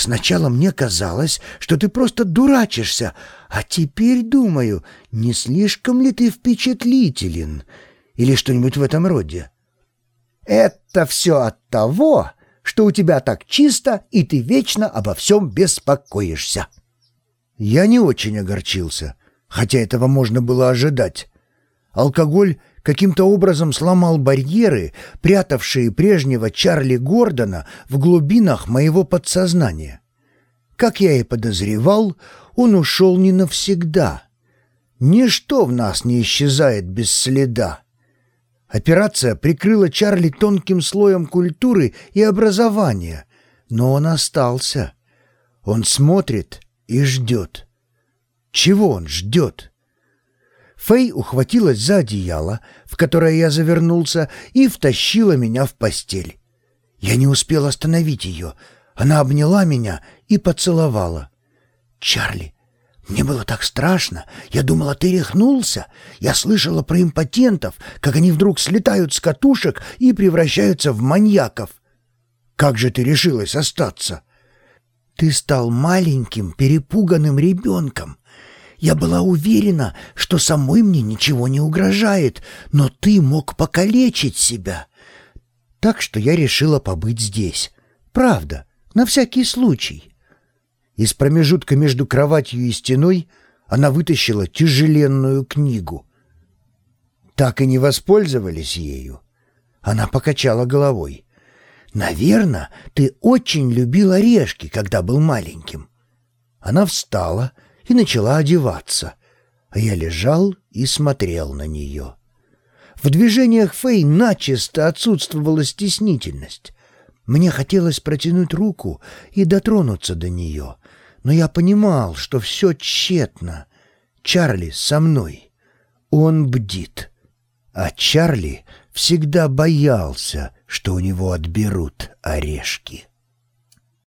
Сначала мне казалось, что ты просто дурачишься, а теперь думаю, не слишком ли ты впечатлителен или что-нибудь в этом роде. Это все от того, что у тебя так чисто, и ты вечно обо всем беспокоишься. Я не очень огорчился, хотя этого можно было ожидать. Алкоголь каким-то образом сломал барьеры, прятавшие прежнего Чарли Гордона в глубинах моего подсознания. Как я и подозревал, он ушел не навсегда. Ничто в нас не исчезает без следа. Операция прикрыла Чарли тонким слоем культуры и образования, но он остался. Он смотрит и ждет. Чего он ждет? Фэй ухватилась за одеяло, в которое я завернулся, и втащила меня в постель. Я не успел остановить ее. Она обняла меня и поцеловала. «Чарли, мне было так страшно. Я думала, ты рехнулся. Я слышала про импотентов, как они вдруг слетают с катушек и превращаются в маньяков. Как же ты решилась остаться?» «Ты стал маленьким, перепуганным ребенком. Я была уверена, что самой мне ничего не угрожает, но ты мог покалечить себя. Так что я решила побыть здесь. Правда, на всякий случай. Из промежутка между кроватью и стеной она вытащила тяжеленную книгу. Так и не воспользовались ею. Она покачала головой. «Наверное, ты очень любил орешки, когда был маленьким». Она встала и начала одеваться, а я лежал и смотрел на нее. В движениях Фэй начисто отсутствовала стеснительность. Мне хотелось протянуть руку и дотронуться до нее, но я понимал, что все тщетно. Чарли со мной. Он бдит. А Чарли всегда боялся, что у него отберут орешки.